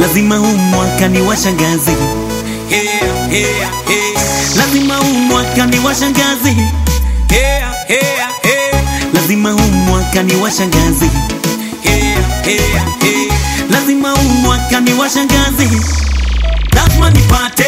lazima huu mwaka ni washangazi yeah, yeah, yeah. lazima huu mwaka ni washangazi yeah, yeah, yeah. lazima huu mwaka ni washangazi yeah, yeah, yeah. lazima huu mwaka ni washangazi lazima nipate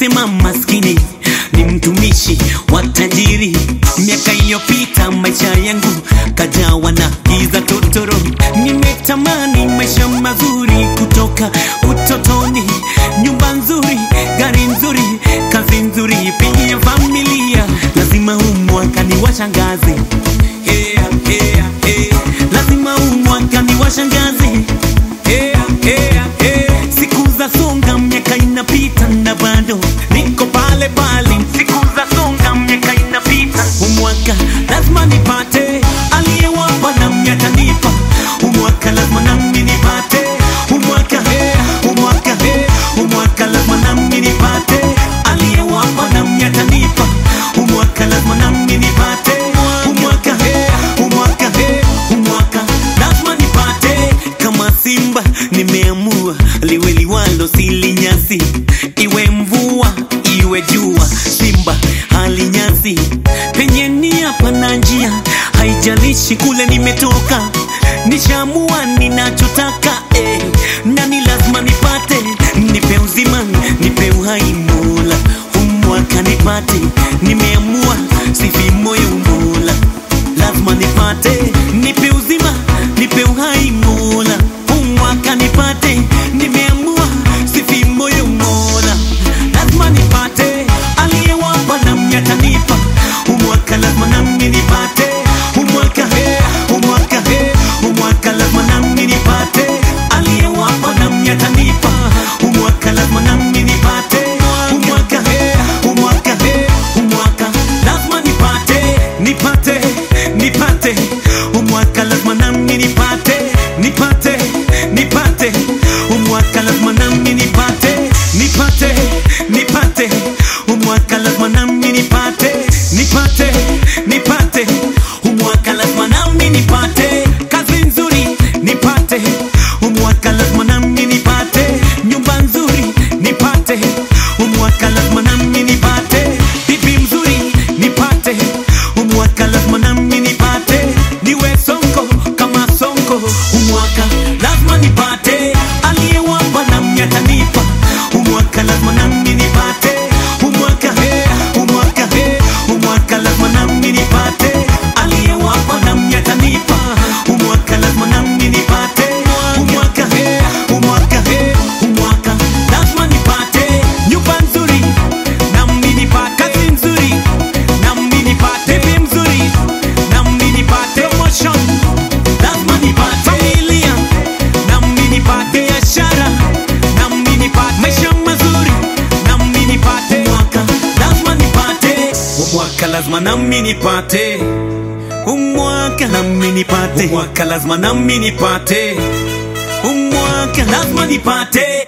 wanasema maskini ni mtumishi wa tajiri. Miaka iliyopita maisha yangu kajawa na giza totoro. Nimetamani maisha mazuri kutoka utotoni. Nyumba nzuri haijalishi kule nimetoka nishamua ninachotaka eh, na ni lazima nipate nipe uzima nipe uhai mola. Humwaka nipate nimeamua sifi moyo mola. Lazima nipate umwaka lazima nami nipate nipate nipate. Lazima nami nipate kazi nzuri nipate. Lazima nami nipate nyumba nzuri nipate. Umwaka lazima nami nipate bibi mzuri nipate. Umwaka lazima nami nipate niwe sonko kama sonko. Umwaka lazima nipate mwaka lazima nami nipate. Umwaka nami nipate. Umwaka lazima nami nipate. Umwaka lazima nipate